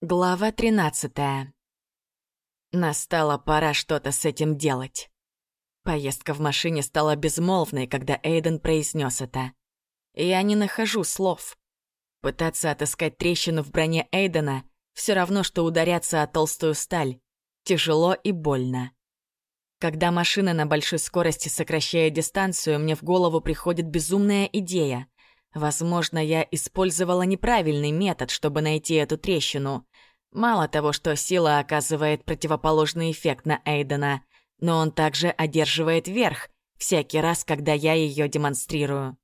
Глава 13. Настала пора что-то с этим делать. Поездка в машине стала безмолвной, когда Эйден произнес это. Я не нахожу слов. Пытаться отыскать трещину в броне Эйдена все равно, что ударяться о толстую сталь. Тяжело и больно. Когда машина на большой скорости сокращает дистанцию, мне в голову приходит безумная идея — Возможно, я использовала неправильный метод, чтобы найти эту трещину. Мало того, что сила оказывает противоположный эффект на Эйдена, но он также одерживает верх всякий раз, когда я ее демонстрирую.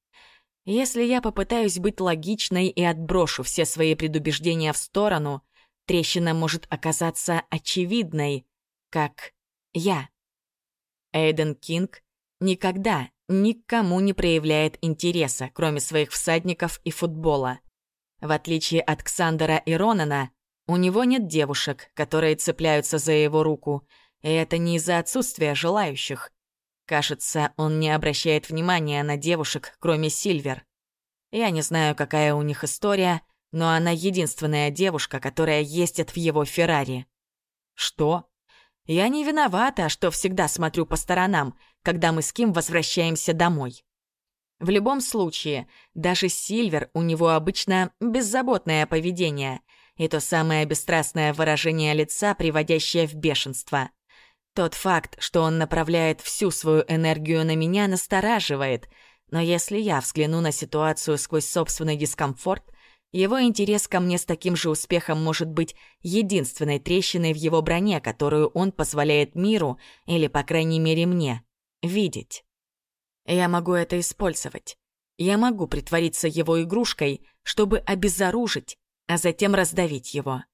Если я попытаюсь быть логичной и отброшу все свои предубеждения в сторону, трещина может оказаться очевидной, как я. Эйден Кинг никогда никому не проявляет интереса, кроме своих всадников и футбола. В отличие от Ксандера и Ронана, у него нет девушек, которые цепляются за его руку, и это не из-за отсутствия желающих. Кажется, он не обращает внимания на девушек, кроме Сильвер. Я не знаю, какая у них история, но она единственная девушка, которая ездит в его Феррари. Что? Я не виновата, что всегда смотрю по сторонам, когда мы с Ким возвращаемся домой. В любом случае, даже Сильвер у него обычно беззаботное поведение и то самое бесстрастное выражение лица, приводящее в бешенство. Тот факт, что он направляет всю свою энергию на меня, настораживает, но если я взгляну на ситуацию сквозь собственный дискомфорт, его интерес ко мне с таким же успехом может быть единственной трещиной в его броне, которую он позволяет миру, или, по крайней мере, мне, видеть. Я могу это использовать. Я могу притвориться его игрушкой, чтобы обезоружить, а затем раздавить его.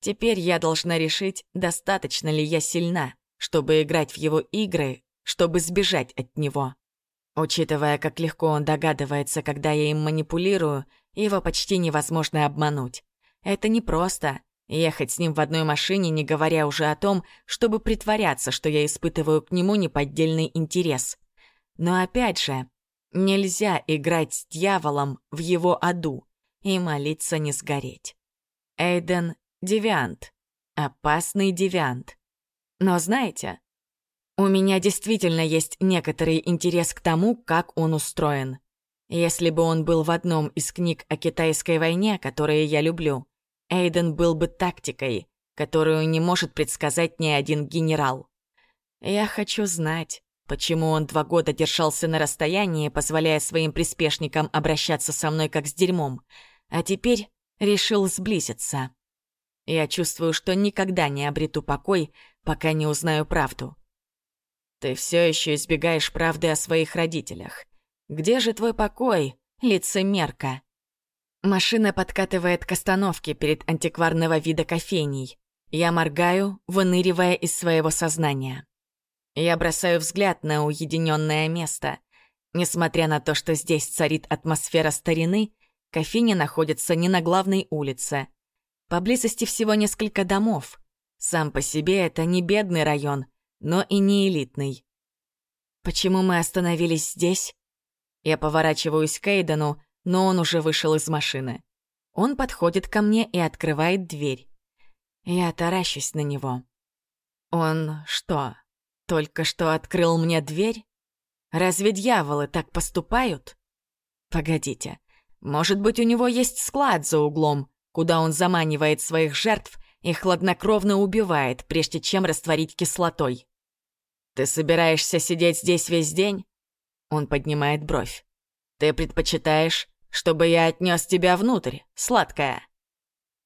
Теперь я должна решить, достаточно ли я сильна, чтобы играть в его игры, чтобы сбежать от него. Учитывая, как легко он догадывается, когда я им манипулирую, его почти невозможно обмануть. Это непросто — ехать с ним в одной машине, не говоря уже о том, чтобы притворяться, что я испытываю к нему неподдельный интерес. Но опять же, нельзя играть с дьяволом в его аду и молиться не сгореть. Эйден — девиант. Опасный девиант. Но знаете, у меня действительно есть некоторый интерес к тому, как он устроен. Если бы он был в одном из книг о китайской войне, которые я люблю, Эйден был бы тактикой, которую не может предсказать ни один генерал. Я хочу знать, почему он два года держался на расстоянии, позволяя своим приспешникам обращаться со мной как с дерьмом, а теперь решил сблизиться. Я чувствую, что никогда не обрету покой, пока не узнаю правду. Ты все еще избегаешь правды о своих родителях. Где же твой покой, лицемерка?» Машина подкатывает к остановке перед антикварного вида кофейней. Я моргаю, выныривая из своего сознания. Я бросаю взгляд на уединенное место. Несмотря на то, что здесь царит атмосфера старины, кофейня находится не на главной улице. Поблизости всего несколько домов. Сам по себе это не бедный район, но и не элитный. Почему мы остановились здесь? Я поворачиваюсь к Эйдену, но он уже вышел из машины. Он подходит ко мне и открывает дверь. Я таращусь на него. Он что, только что открыл мне дверь? Разве дьяволы так поступают? Погодите, может быть, у него есть склад за углом, куда он заманивает своих жертв и хладнокровно убивает, прежде чем растворить кислотой. «Ты собираешься сидеть здесь весь день?» Он поднимает бровь. «Ты предпочитаешь, чтобы я отнес тебя внутрь, сладкая?»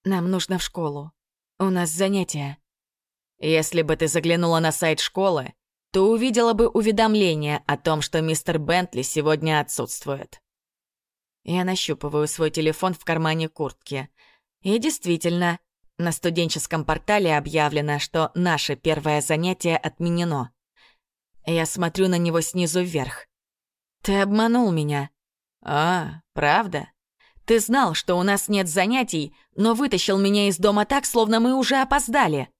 «Нам нужно в школу. У нас занятия». «Если бы ты заглянула на сайт школы, то увидела бы уведомление о том, что мистер Бентли сегодня отсутствует». Я нащупываю свой телефон в кармане куртки. И действительно, на студенческом портале объявлено, что наше первое занятие отменено. Я смотрю на него снизу вверх. «Ты обманул меня». «А, правда? Ты знал, что у нас нет занятий, но вытащил меня из дома так, словно мы уже опоздали».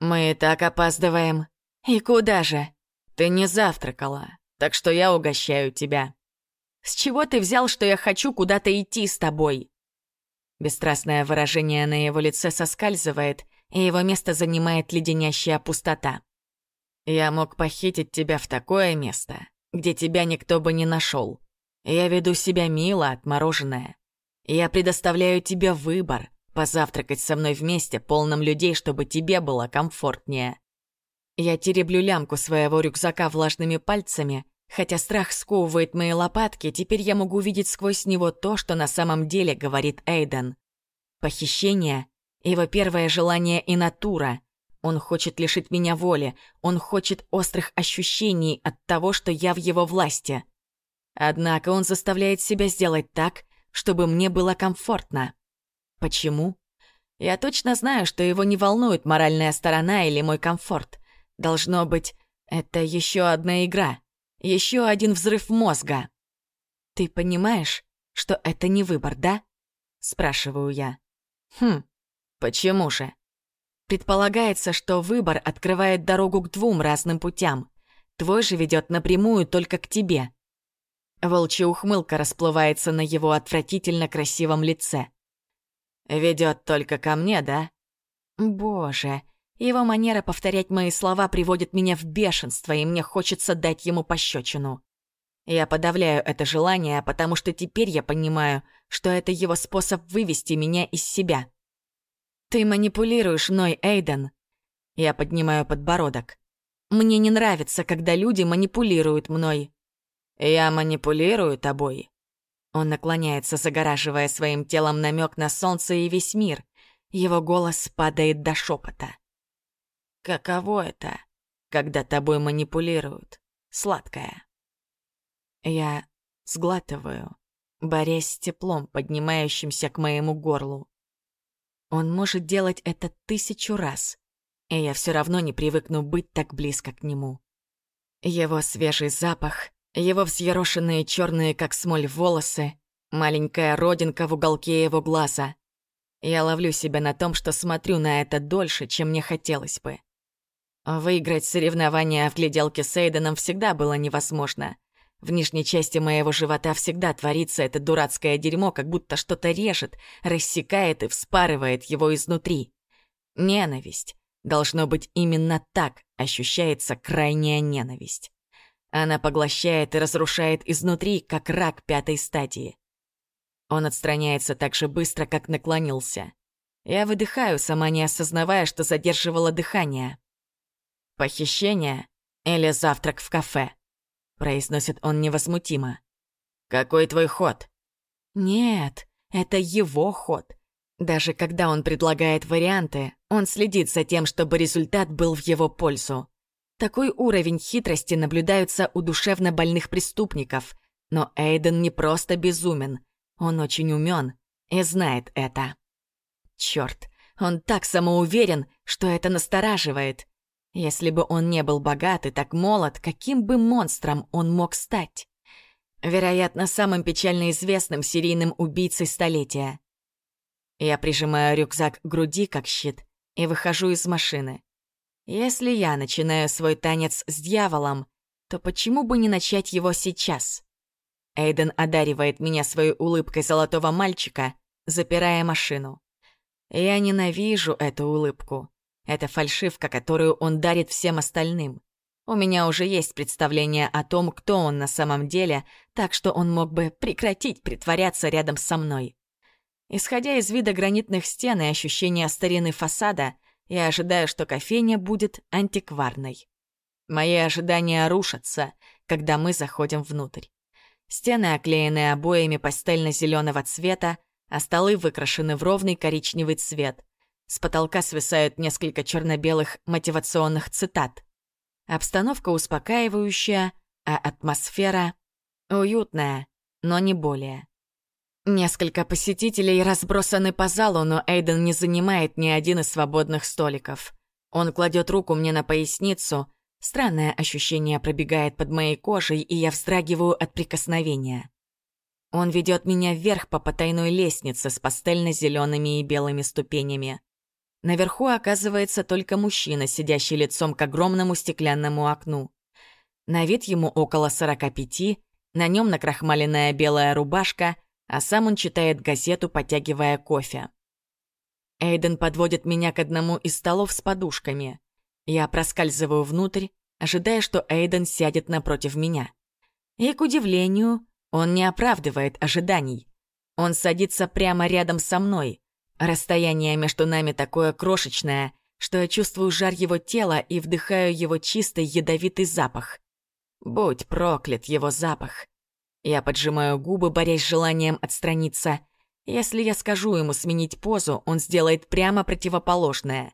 «Мы и так опаздываем. И куда же?» «Ты не завтракала, так что я угощаю тебя». «С чего ты взял, что я хочу куда-то идти с тобой?» Бесстрастное выражение на его лице соскальзывает, и его место занимает леденящая пустота. «Я мог похитить тебя в такое место, где тебя никто бы не нашел. Я веду себя мило, отмороженное. Я предоставляю тебе выбор — позавтракать со мной вместе, полным людей, чтобы тебе было комфортнее. Я тереблю лямку своего рюкзака влажными пальцами, хотя страх сковывает мои лопатки, теперь я могу видеть сквозь него то, что на самом деле говорит Эйден. Похищение — его первое желание и натура. Он хочет лишить меня воли, он хочет острых ощущений от того, что я в его власти. Однако он заставляет себя сделать так, чтобы мне было комфортно. Почему? Я точно знаю, что его не волнует моральная сторона или мой комфорт. Должно быть, это еще одна игра, еще один взрыв мозга. Ты понимаешь, что это не выбор, да? Спрашиваю я. Хм, почему же? Предполагается, что выбор открывает дорогу к двум разным путям. Твой же ведет напрямую только к тебе. Волчья ухмылка расплывается на его отвратительно красивом лице. «Ведет только ко мне, да?» «Боже, его манера повторять мои слова приводит меня в бешенство, и мне хочется дать ему пощечину. Я подавляю это желание, потому что теперь я понимаю, что это его способ вывести меня из себя. «Ты манипулируешь мной, Эйден». Я поднимаю подбородок. «Мне не нравится, когда люди манипулируют мной. «Я манипулирую тобой». Он наклоняется, загораживая своим телом намек на солнце и весь мир. Его голос падает до шепота. «Каково это, когда тобой манипулируют, сладкое?» Я сглатываю, борясь с теплом, поднимающимся к моему горлу. Он может делать это тысячу раз, и я все равно не привыкну быть так близко к нему. Его свежий запах его взъерошенные черные, как смоль, волосы, маленькая родинка в уголке его глаза. Я ловлю себя на том, что смотрю на это дольше, чем мне хотелось бы. Выиграть соревнования в гляделке с Эйденом всегда было невозможно. В нижней части моего живота всегда творится это дурацкое дерьмо, как будто что-то режет, рассекает и вспарывает его изнутри. Ненависть. Должно быть, именно так ощущается крайняя ненависть. Она поглощает и разрушает изнутри, как рак пятой стадии. Он отстраняется так же быстро, как наклонился. Я выдыхаю, сама не осознавая, что задерживала дыхание. «Похищение или завтрак в кафе?» произносит он невозмутимо. «Какой твой ход?» «Нет, это его ход. Даже когда он предлагает варианты, он следит за тем, чтобы результат был в его пользу. Такой уровень хитрости наблюдается у душевно больных преступников. Но Эйден не просто безумен. Он очень умен и знает это. Черт, он так самоуверен, что это настораживает. Если бы он не был богат и так молод, каким бы монстром он мог стать? Вероятно, самым печально известным серийным убийцей столетия. Я прижимаю рюкзак к груди, как щит, и выхожу из машины. Если я начинаю свой танец с дьяволом, то почему бы не начать его сейчас? Эйден одаривает меня своей улыбкой золотого мальчика, запирая машину. Я ненавижу эту улыбку. Это фальшивка, которую он дарит всем остальным. У меня уже есть представление о том, кто он на самом деле, так что он мог бы прекратить притворяться рядом со мной. Исходя из вида гранитных стен и ощущения старины фасада, я ожидаю, что кофейня будет антикварной. Мои ожидания рушатся, когда мы заходим внутрь. Стены оклеены обоями пастельно-зеленого цвета, а столы выкрашены в ровный коричневый цвет. С потолка свисают несколько черно-белых мотивационных цитат. Обстановка успокаивающая, а атмосфера уютная, но не более. Несколько посетителей разбросаны по залу, но Эйден не занимает ни один из свободных столиков. Он кладет руку мне на поясницу. Странное ощущение пробегает под моей кожей, и я вздрагиваю от прикосновения. Он ведет меня вверх по потайной лестнице с пастельно-зелеными и белыми ступенями. Наверху оказывается только мужчина, сидящий лицом к огромному стеклянному окну. На вид ему около 45, на нем накрахмаленная белая рубашка — а сам он читает газету, потягивая кофе. Эйден подводит меня к одному из столов с подушками. Я проскальзываю внутрь, ожидая, что Эйден сядет напротив меня. И, к удивлению, он не оправдывает ожиданий. Он садится прямо рядом со мной. Расстояние между нами такое крошечное, что я чувствую жар его тела и вдыхаю его чистый ядовитый запах. Будь проклят его запах. Я поджимаю губы, борясь с желанием отстраниться. Если я скажу ему сменить позу, он сделает прямо противоположное.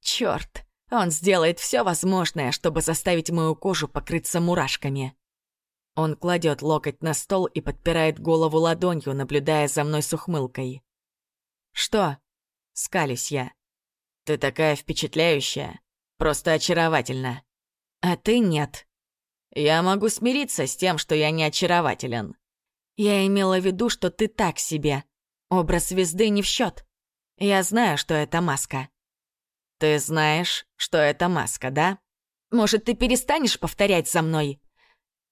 Черт, он сделает все возможное, чтобы заставить мою кожу покрыться мурашками. Он кладет локоть на стол и подпирает голову ладонью, наблюдая за мной с ухмылкой. «Что?» — скалюсь я. «Ты такая впечатляющая. Просто очаровательна. А ты нет. Я могу смириться с тем, что я не очарователен. Я имела в виду, что ты так себе. Образ звезды не в счет. Я знаю, что это маска». «Ты знаешь, что это маска, да? Может, ты перестанешь повторять за мной?»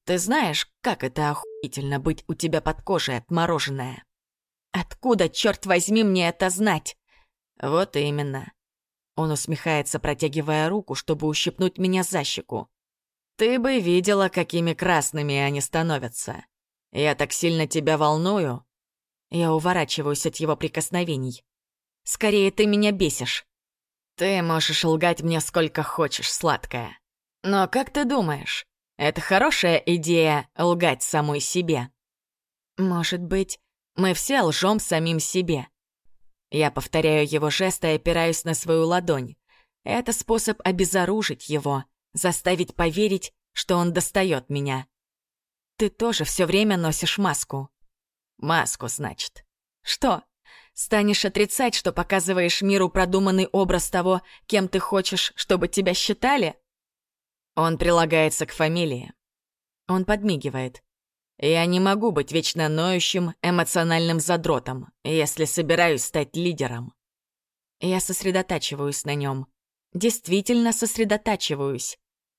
Ты знаешь, как это охуительно быть у тебя под кожей отмороженное? Откуда, черт возьми, мне это знать? Вот именно. Он усмехается, протягивая руку, чтобы ущипнуть меня за щеку. Ты бы видела, какими красными они становятся. Я так сильно тебя волную. Я уворачиваюсь от его прикосновений. Скорее, ты меня бесишь. Ты можешь лгать мне сколько хочешь, сладкая. Но как ты думаешь, это хорошая идея — лгать самой себе. Может быть, мы все лжем самим себе. Я повторяю его жест и опираюсь на свою ладонь. Это способ обезоружить его, заставить поверить, что он достает меня. Ты тоже все время носишь маску. Маску, значит. Что? Станешь отрицать, что показываешь миру продуманный образ того, кем ты хочешь, чтобы тебя считали? Он прилагается к фамилии. Он подмигивает. Я не могу быть вечно ноющим, эмоциональным задротом, если собираюсь стать лидером. Я сосредотачиваюсь на нем. Действительно сосредотачиваюсь.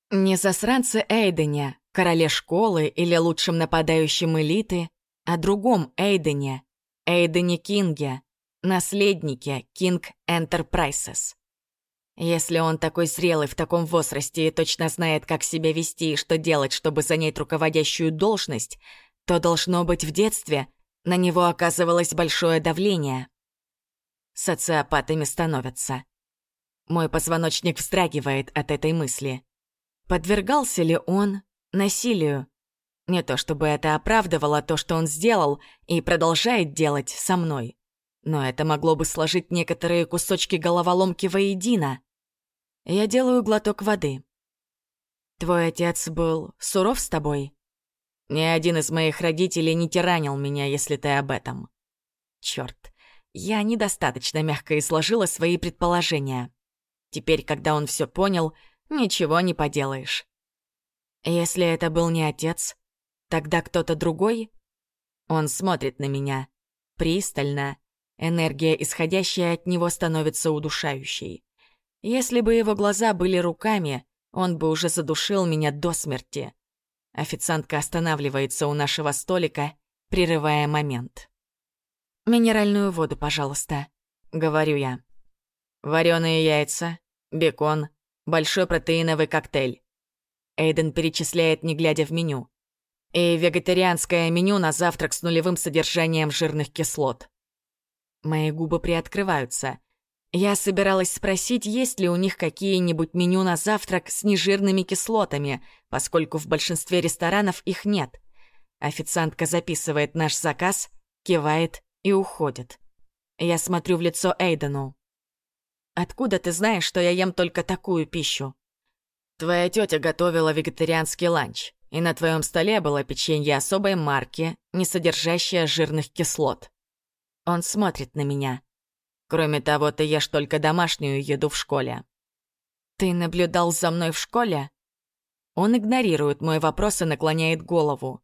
Не засранце Эйдене, короле школы или лучшем нападающем элиты, а другом Эйдене, Эйдене Кинге, наследнике King Enterprises. Если он такой зрелый в таком возрасте и точно знает, как себя вести и что делать, чтобы занять руководящую должность, то, должно быть, в детстве на него оказывалось большое давление. Социопатами становятся. Мой позвоночник вздрагивает от этой мысли. Подвергался ли он насилию? Не то чтобы это оправдывало то, что он сделал и продолжает делать со мной. Но это могло бы сложить некоторые кусочки головоломки воедино. Я делаю глоток воды. Твой отец был суров с тобой? Ни один из моих родителей не тиранил меня, если ты об этом. Черт, я недостаточно мягко изложила свои предположения. Теперь, когда он все понял, ничего не поделаешь. Если это был не отец, тогда кто-то другой? Он смотрит на меня. Пристально, Энергия, исходящая от него, становится удушающей. Если бы его глаза были руками, он бы уже задушил меня до смерти. Официантка останавливается у нашего столика, прерывая момент. «Минеральную воду, пожалуйста», — говорю я. Вареные яйца, бекон, большой протеиновый коктейль. Эйден перечисляет, не глядя в меню. И вегетарианское меню на завтрак с нулевым содержанием жирных кислот. Мои губы приоткрываются. Я собиралась спросить, есть ли у них какие-нибудь меню на завтрак с нежирными кислотами, поскольку в большинстве ресторанов их нет. Официантка записывает наш заказ, кивает и уходит. Я смотрю в лицо Эйдену. «Откуда ты знаешь, что я ем только такую пищу?» «Твоя тетя готовила вегетарианский ланч, и на твоем столе было печенье особой марки, не содержащее жирных кислот. Он смотрит на меня. Кроме того, ты ешь только домашнюю еду в школе. Ты наблюдал за мной в школе? Он игнорирует мой вопрос и наклоняет голову.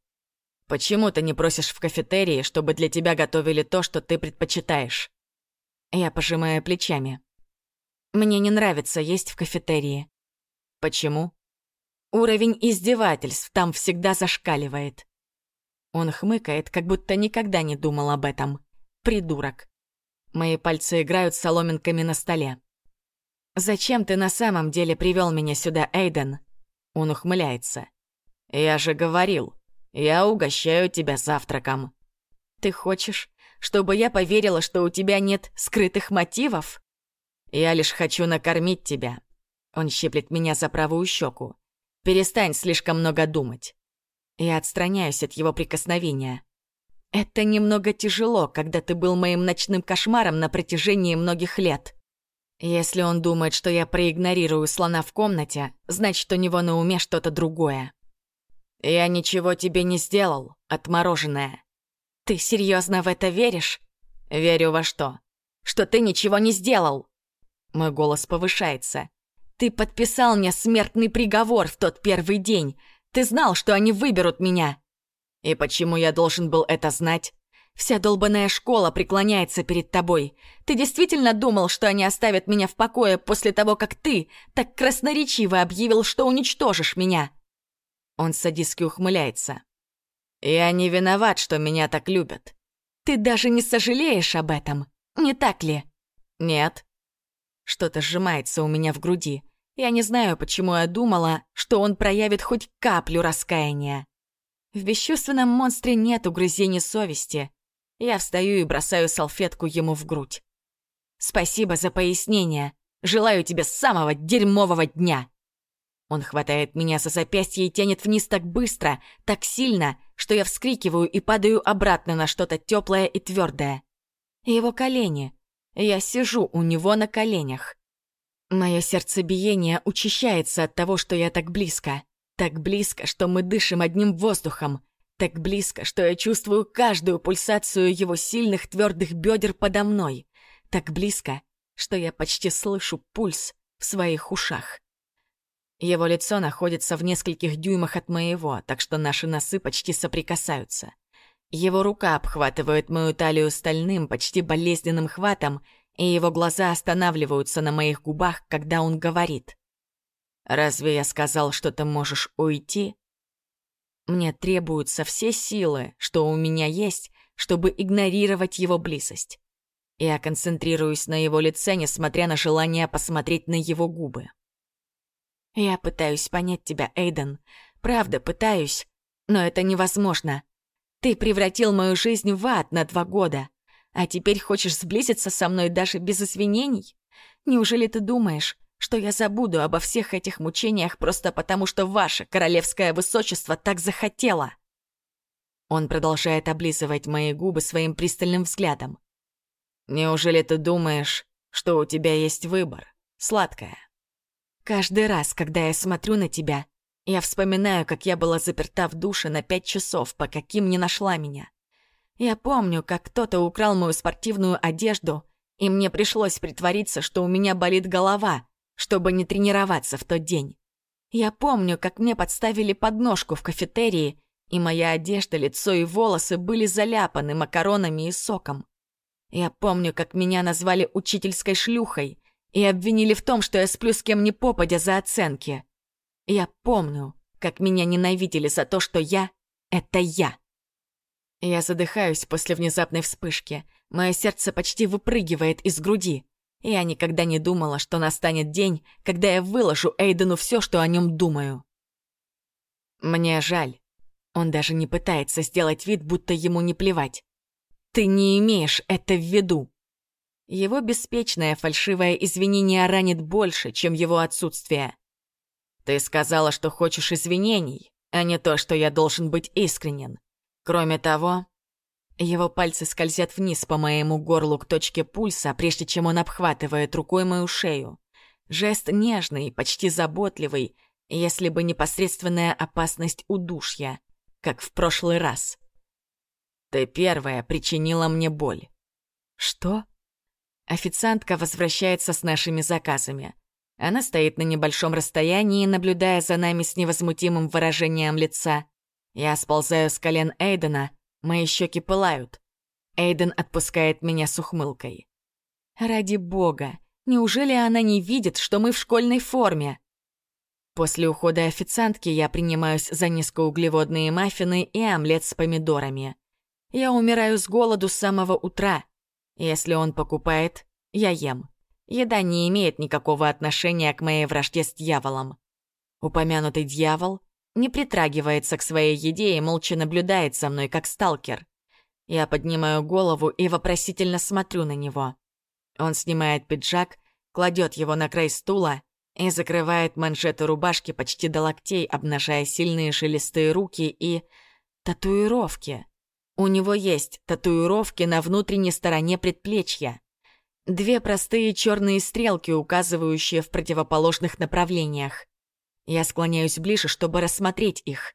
Почему ты не просишь в кафетерии, чтобы для тебя готовили то, что ты предпочитаешь? Я пожимаю плечами. Мне не нравится есть в кафетерии. Почему? Уровень издевательств там всегда зашкаливает. Он хмыкает, как будто никогда не думал об этом. Придурок. Мои пальцы играют соломинками на столе. «Зачем ты на самом деле привел меня сюда, Эйден?» Он ухмыляется. «Я же говорил, я угощаю тебя завтраком». «Ты хочешь, чтобы я поверила, что у тебя нет скрытых мотивов?» «Я лишь хочу накормить тебя». Он щиплет меня за правую щеку. «Перестань слишком много думать». Я отстраняюсь от его прикосновения. «Это немного тяжело, когда ты был моим ночным кошмаром на протяжении многих лет». Если он думает, что я проигнорирую слона в комнате, значит, у него на уме что-то другое. «Я ничего тебе не сделал, отмороженное». «Ты серьезно в это веришь?» «Верю во что?» «Что ты ничего не сделал!» Мой голос повышается. «Ты подписал мне смертный приговор в тот первый день. Ты знал, что они выберут меня!» «И почему я должен был это знать?» Вся долбанная школа преклоняется перед тобой. Ты действительно думал, что они оставят меня в покое после того, как ты так красноречиво объявил, что уничтожишь меня?» Он садистски ухмыляется. «Я не виноват, что меня так любят. Ты даже не сожалеешь об этом, не так ли?» «Нет». Что-то сжимается у меня в груди. Я не знаю, почему я думала, что он проявит хоть каплю раскаяния. В бесчувственном монстре нет угрызений совести. Я встаю и бросаю салфетку ему в грудь. «Спасибо за пояснение. Желаю тебе самого дерьмового дня!» Он хватает меня за запястье и тянет вниз так быстро, так сильно, что я вскрикиваю и падаю обратно на что-то теплое и твердое. Его колени. Я сижу у него на коленях. Мое сердцебиение учащается от того, что я так близко. Так близко, что мы дышим одним воздухом. Так близко, что я чувствую каждую пульсацию его сильных твердых бедер подо мной. Так близко, что я почти слышу пульс в своих ушах. Его лицо находится в нескольких дюймах от моего, так что наши носы почти соприкасаются. Его рука обхватывает мою талию стальным, почти болезненным хватом, и его глаза останавливаются на моих губах, когда он говорит. «Разве я сказал, что ты можешь уйти?» Мне требуются все силы, что у меня есть, чтобы игнорировать его близость. Я концентрируюсь на его лице, несмотря на желание посмотреть на его губы. Я пытаюсь понять тебя, Эйден. Правда, пытаюсь. Но это невозможно. Ты превратил мою жизнь в ад на два года. А теперь хочешь сблизиться со мной даже без извинений? Неужели ты думаешь, что я забуду обо всех этих мучениях просто потому, что ваше королевское высочество так захотело. Он продолжает облизывать мои губы своим пристальным взглядом. Неужели ты думаешь, что у тебя есть выбор, сладкая? Каждый раз, когда я смотрю на тебя, я вспоминаю, как я была заперта в душе на пять часов, пока Ким не нашла меня. Я помню, как кто-то украл мою спортивную одежду, и мне пришлось притвориться, что у меня болит голова, чтобы не тренироваться в тот день. Я помню, как мне подставили подножку в кафетерии, и моя одежда, лицо и волосы были заляпаны макаронами и соком. Я помню, как меня назвали учительской шлюхой и обвинили в том, что я сплю с кем ни попадя за оценки. Я помню, как меня ненавидели за то, что я — это я. Я задыхаюсь после внезапной вспышки. Мое сердце почти выпрыгивает из груди. Я никогда не думала, что настанет день, когда я выложу Эйдену все, что о нем думаю. Мне жаль. Он даже не пытается сделать вид, будто ему не плевать. Ты не имеешь это в виду. Его беспечное фальшивое извинение ранит больше, чем его отсутствие. Ты сказала, что хочешь извинений, а не то, что я должен быть искренен. Кроме того, его пальцы скользят вниз по моему горлу к точке пульса, прежде чем он обхватывает рукой мою шею. Жест нежный, почти заботливый, если бы непосредственная опасность удушья, как в прошлый раз. Ты первая причинила мне боль. Что? Официантка возвращается с нашими заказами. Она стоит на небольшом расстоянии, наблюдая за нами с невозмутимым выражением лица. Я сползаю с колен Эйдена, Мои щеки пылают. Эйден отпускает меня с ухмылкой. Ради бога, неужели она не видит, что мы в школьной форме? После ухода официантки я принимаюсь за низкоуглеводные маффины и омлет с помидорами. Я умираю с голоду с самого утра. Если он покупает, я ем. Еда не имеет никакого отношения к моей вражде с дьяволом. Упомянутый дьявол не притрагивается к своей еде и молча наблюдает за мной, как сталкер. Я поднимаю голову и вопросительно смотрю на него. Он снимает пиджак, кладет его на край стула и закрывает манжеты рубашки почти до локтей, обнажая сильные шелестые руки и... татуировки. У него есть татуировки на внутренней стороне предплечья. Две простые черные стрелки, указывающие в противоположных направлениях. Я склоняюсь ближе, чтобы рассмотреть их.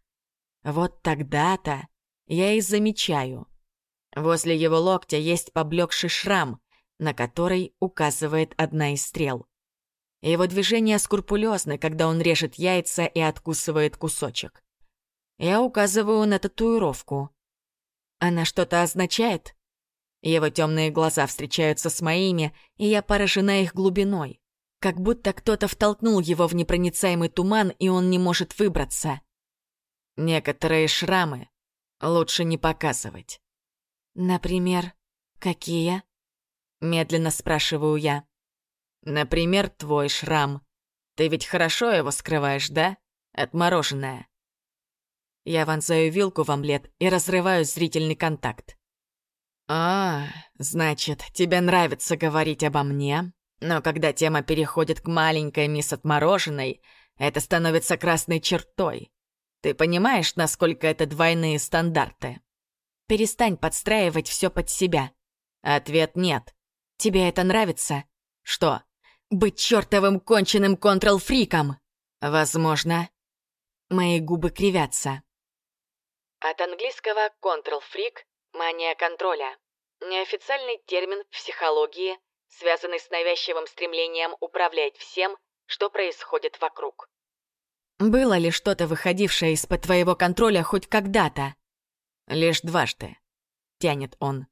Вот тогда-то я и замечаю. Возле его локтя есть поблекший шрам, на который указывает одна из стрел. Его движения скрупулезны, когда он режет яйца и откусывает кусочек. Я указываю на татуировку. Она что-то означает? Его темные глаза встречаются с моими, и я поражена их глубиной. Как будто кто-то втолкнул его в непроницаемый туман, и он не может выбраться. Некоторые шрамы лучше не показывать. Например, какие? Медленно спрашиваю я. Например, твой шрам. Ты ведь хорошо его скрываешь, да? Отмороженное. Я вонзаю вилку в омлет и разрываю зрительный контакт. «А, значит, тебе нравится говорить обо мне, но когда тема переходит к маленькой мисс Отмороженной, это становится красной чертой. Ты понимаешь, насколько это двойные стандарты? Перестань подстраивать все под себя. Ответ нет. Тебе это нравится? Что, быть чертовым конченным контрол-фриком. Возможно. Мои губы кривятся. От английского control-freak — мания контроля. Неофициальный термин в психологии, связанный с навязчивым стремлением управлять всем, что происходит вокруг. Было ли что-то, выходившее из-под твоего контроля хоть когда-то? Лишь дважды. Тянет он.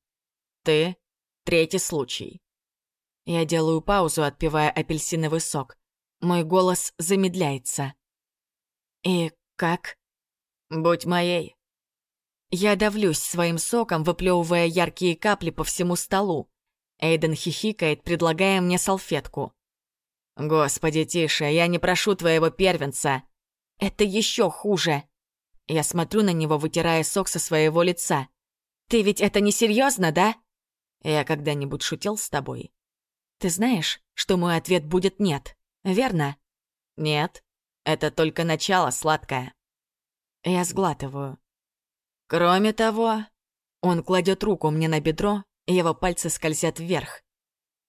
Ты — третий случай. Я делаю паузу, отпивая апельсиновый сок. Мой голос замедляется. «И как?» «Будь моей». Я давлюсь своим соком, выплевывая яркие капли по всему столу. Эйден хихикает, предлагая мне салфетку. «Господи, тише, я не прошу твоего первенца». «Это еще хуже». Я смотрю на него, вытирая сок со своего лица. «Ты ведь это не серьезно, да?» «Я когда-нибудь шутил с тобой?» Ты знаешь, что мой ответ будет «нет», верно? Нет, это только начало, сладкое. Я сглатываю. Кроме того, он кладет руку мне на бедро, его пальцы скользят вверх.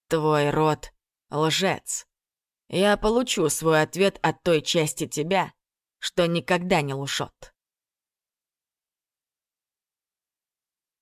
Твой рот — лжец. Я получу свой ответ от той части тебя, что никогда не лжет.